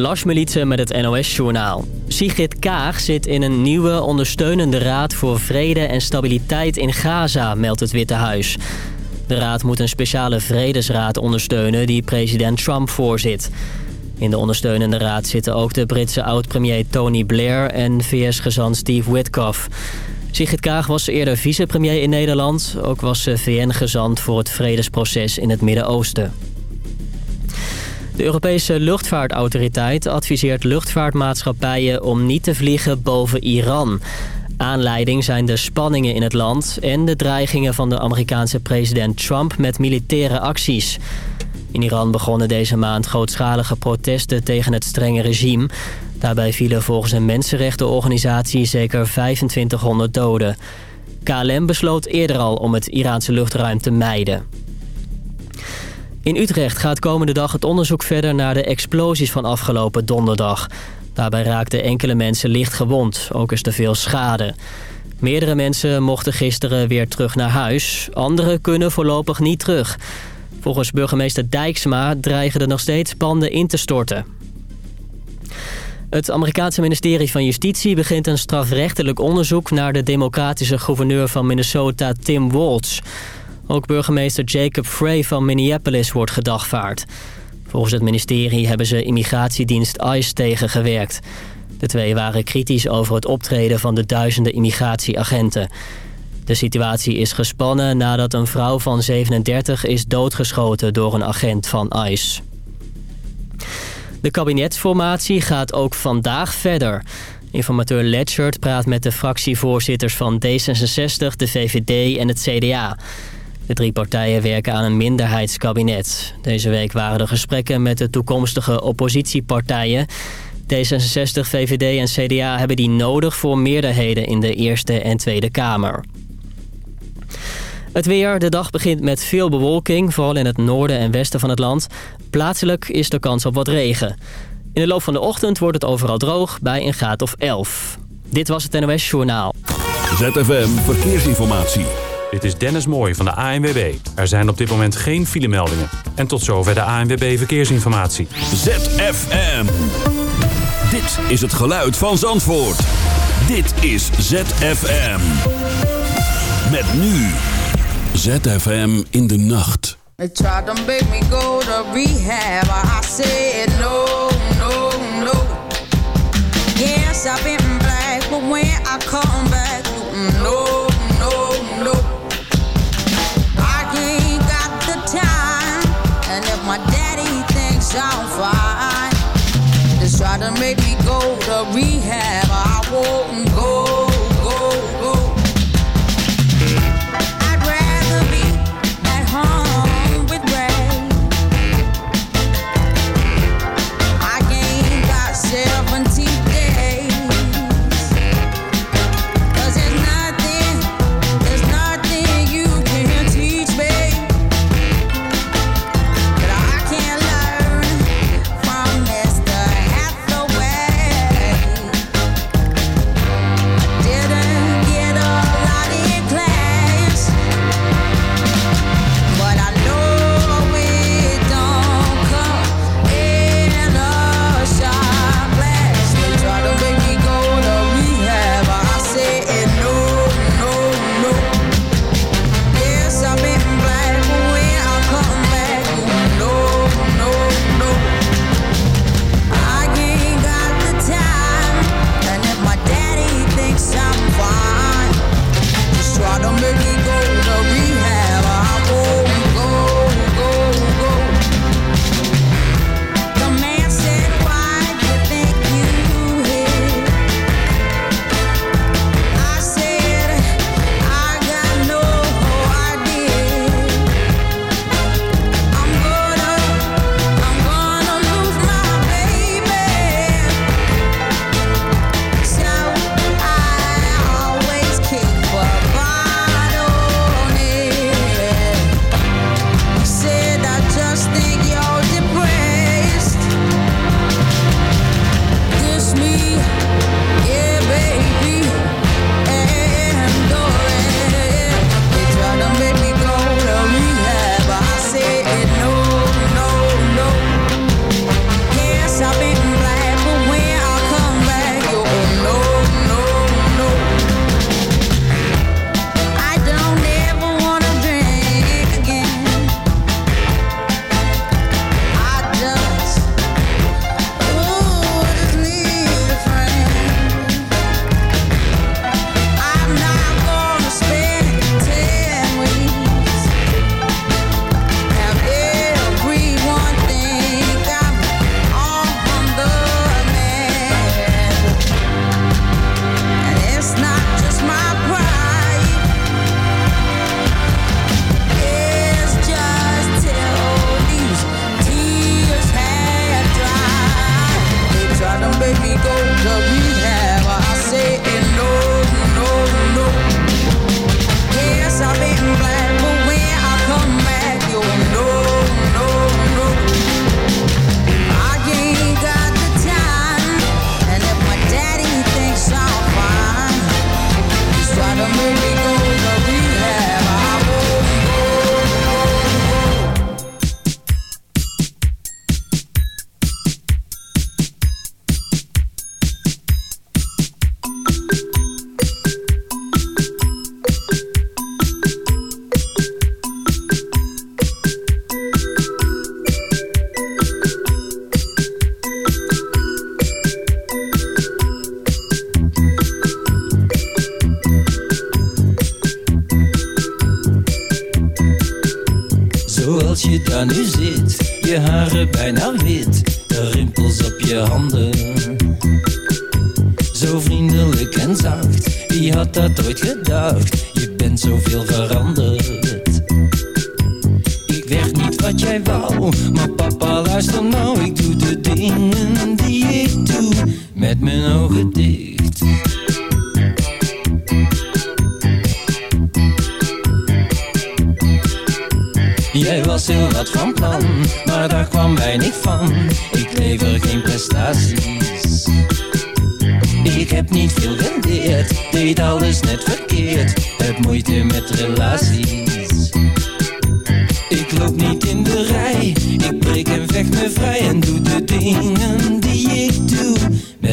Lars Melitze met het NOS-journaal. Sigrid Kaag zit in een nieuwe ondersteunende raad voor vrede en stabiliteit in Gaza, meldt het Witte Huis. De raad moet een speciale vredesraad ondersteunen die president Trump voorzit. In de ondersteunende raad zitten ook de Britse oud-premier Tony Blair en VS-gezant Steve Witkoff. Sigrid Kaag was eerder vicepremier in Nederland. Ook was ze VN-gezant voor het vredesproces in het Midden-Oosten. De Europese luchtvaartautoriteit adviseert luchtvaartmaatschappijen om niet te vliegen boven Iran. Aanleiding zijn de spanningen in het land en de dreigingen van de Amerikaanse president Trump met militaire acties. In Iran begonnen deze maand grootschalige protesten tegen het strenge regime. Daarbij vielen volgens een mensenrechtenorganisatie zeker 2500 doden. KLM besloot eerder al om het Iraanse luchtruim te mijden. In Utrecht gaat komende dag het onderzoek verder naar de explosies van afgelopen donderdag. Daarbij raakten enkele mensen licht gewond, ook is er veel schade. Meerdere mensen mochten gisteren weer terug naar huis. Anderen kunnen voorlopig niet terug. Volgens burgemeester Dijksma dreigen er nog steeds panden in te storten. Het Amerikaanse ministerie van Justitie begint een strafrechtelijk onderzoek... naar de democratische gouverneur van Minnesota, Tim Walz. Ook burgemeester Jacob Frey van Minneapolis wordt gedagvaard. Volgens het ministerie hebben ze immigratiedienst ICE tegengewerkt. De twee waren kritisch over het optreden van de duizenden immigratieagenten. De situatie is gespannen nadat een vrouw van 37 is doodgeschoten door een agent van ICE. De kabinetsformatie gaat ook vandaag verder. Informateur Letchert praat met de fractievoorzitters van D66, de VVD en het CDA. De drie partijen werken aan een minderheidskabinet. Deze week waren er gesprekken met de toekomstige oppositiepartijen. D66, VVD en CDA hebben die nodig voor meerderheden in de Eerste en Tweede Kamer. Het weer. De dag begint met veel bewolking, vooral in het noorden en westen van het land. Plaatselijk is de kans op wat regen. In de loop van de ochtend wordt het overal droog bij een graad of 11. Dit was het NOS Journaal. ZFM Verkeersinformatie. Dit is Dennis Mooij van de ANWB. Er zijn op dit moment geen filemeldingen. En tot zover de ANWB Verkeersinformatie. ZFM. Dit is het geluid van Zandvoort. Dit is ZFM. Met nu. ZFM in de nacht. They tried to make me go to rehab. I said no, no, no. Yes, I've been black, but when I come try to make me go to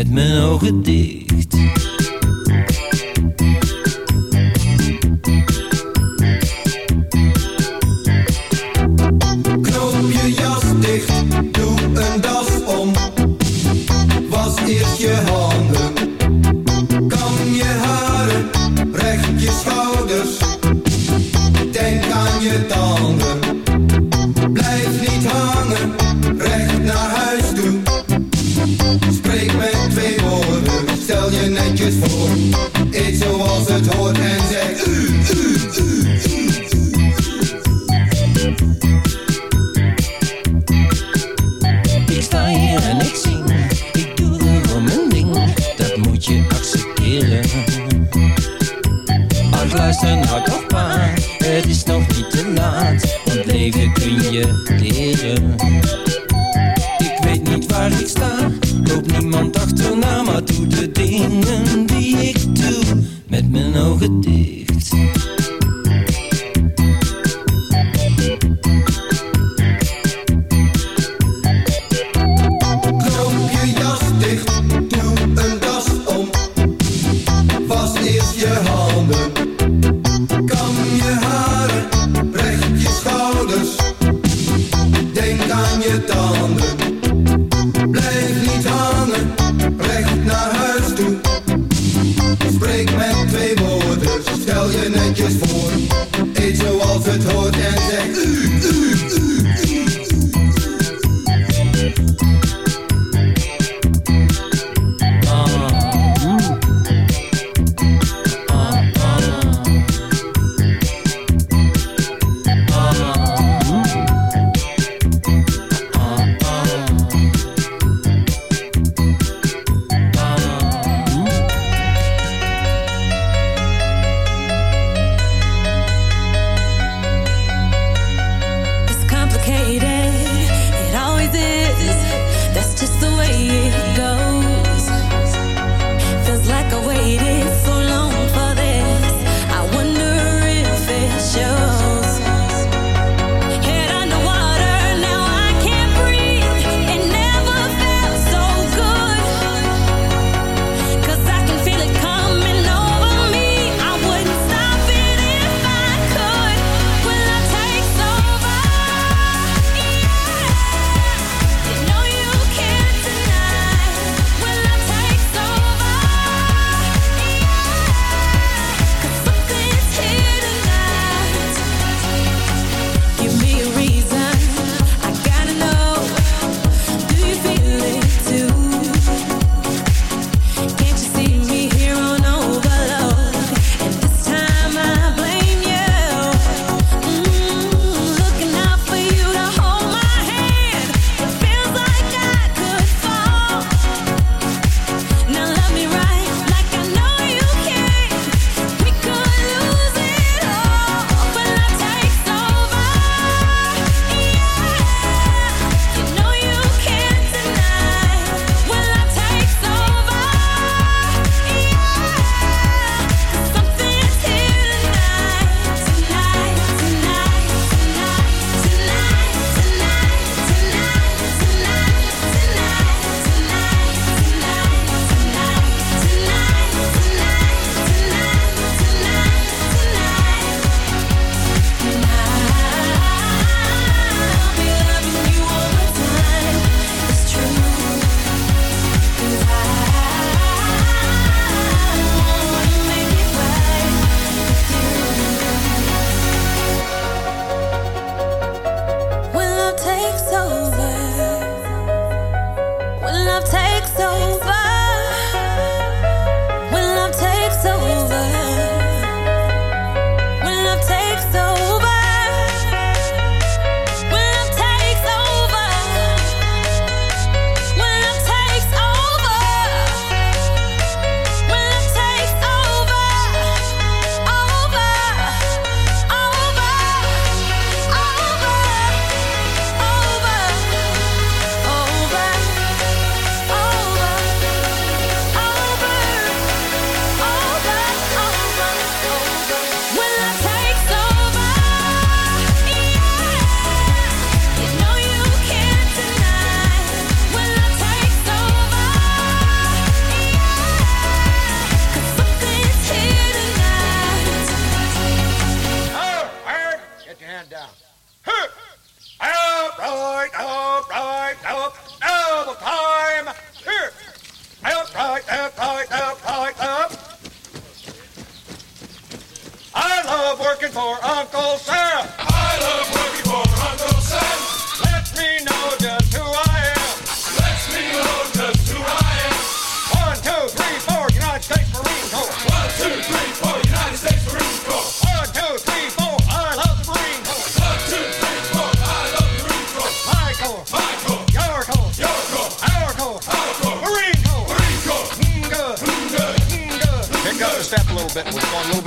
je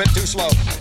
bit too slow.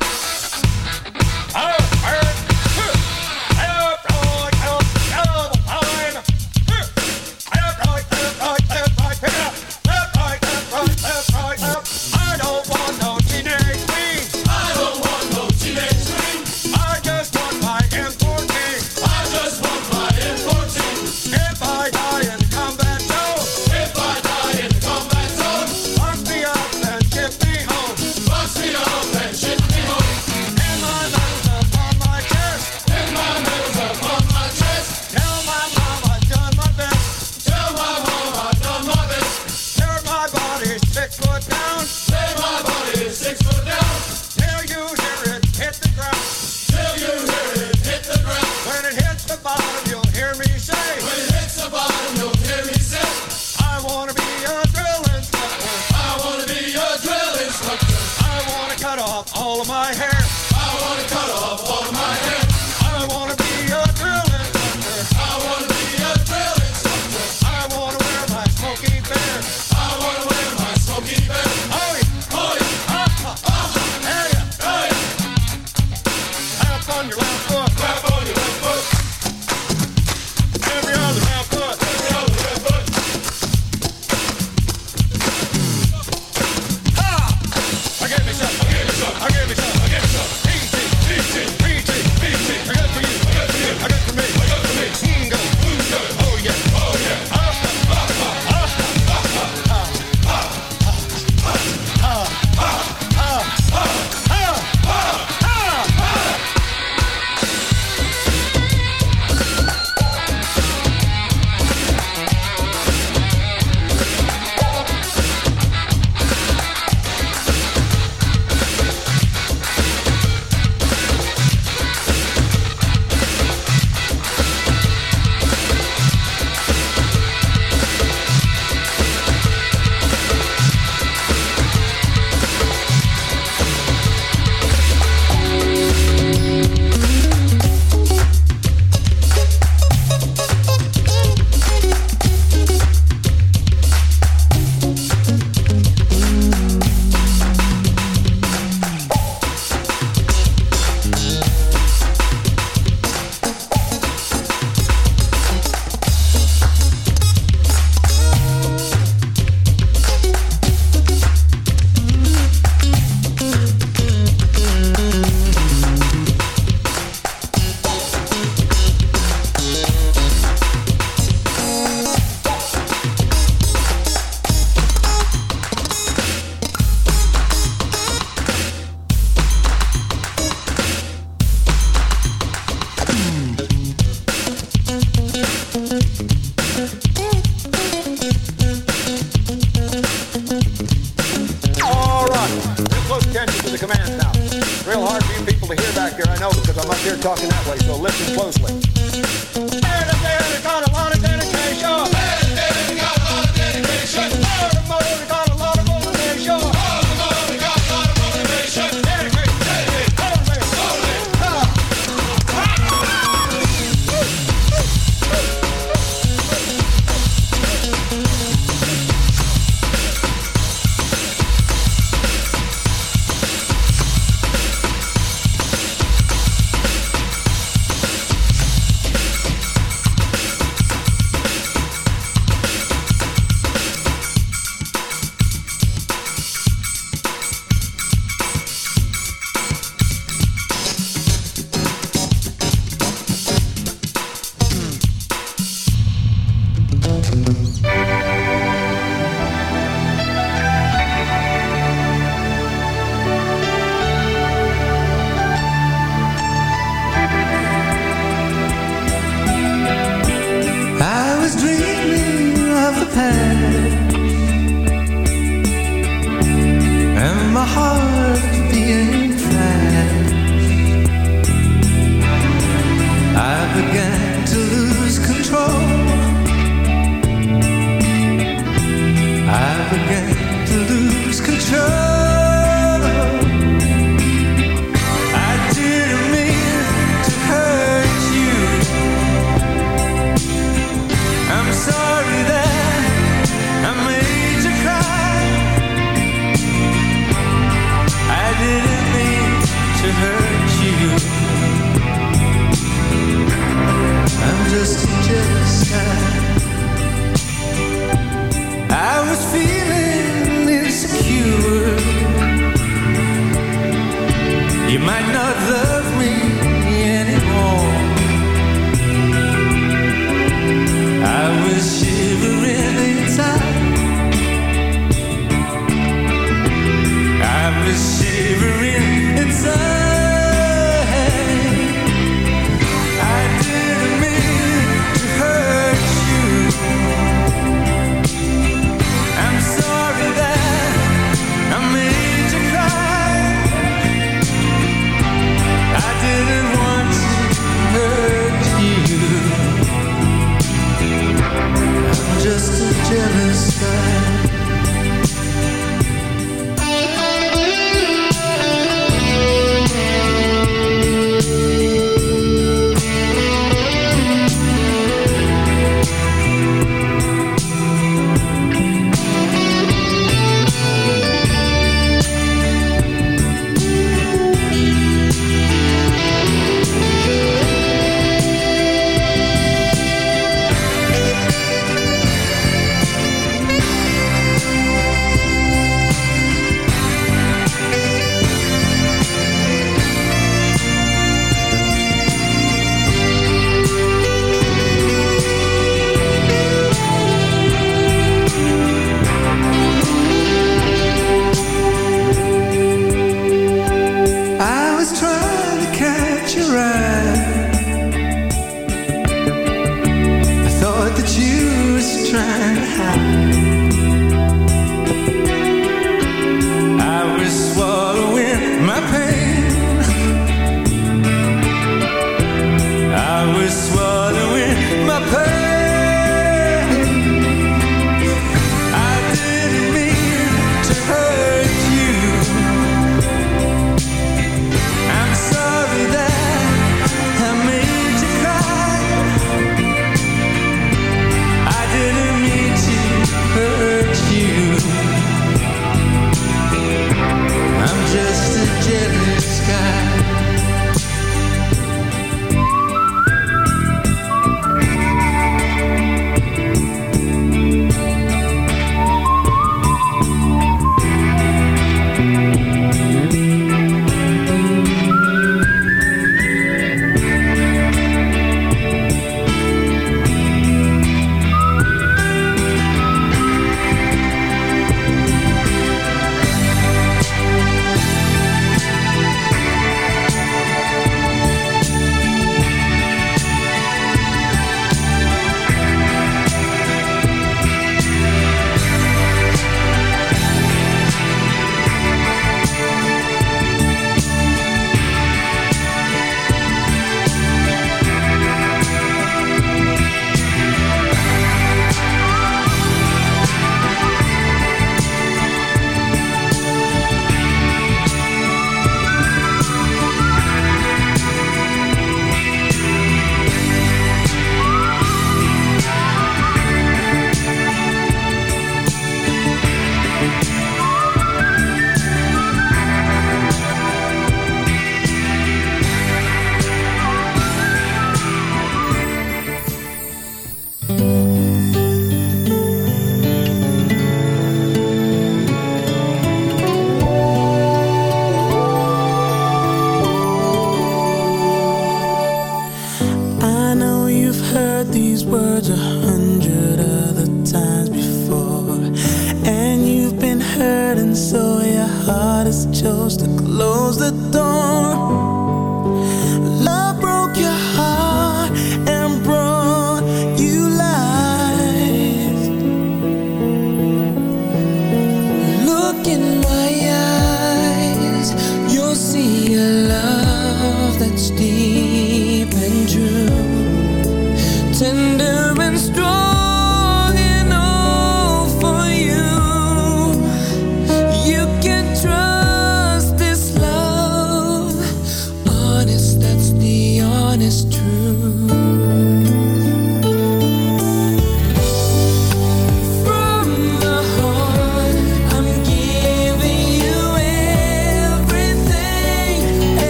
hurting, so your heart has chose to close the door.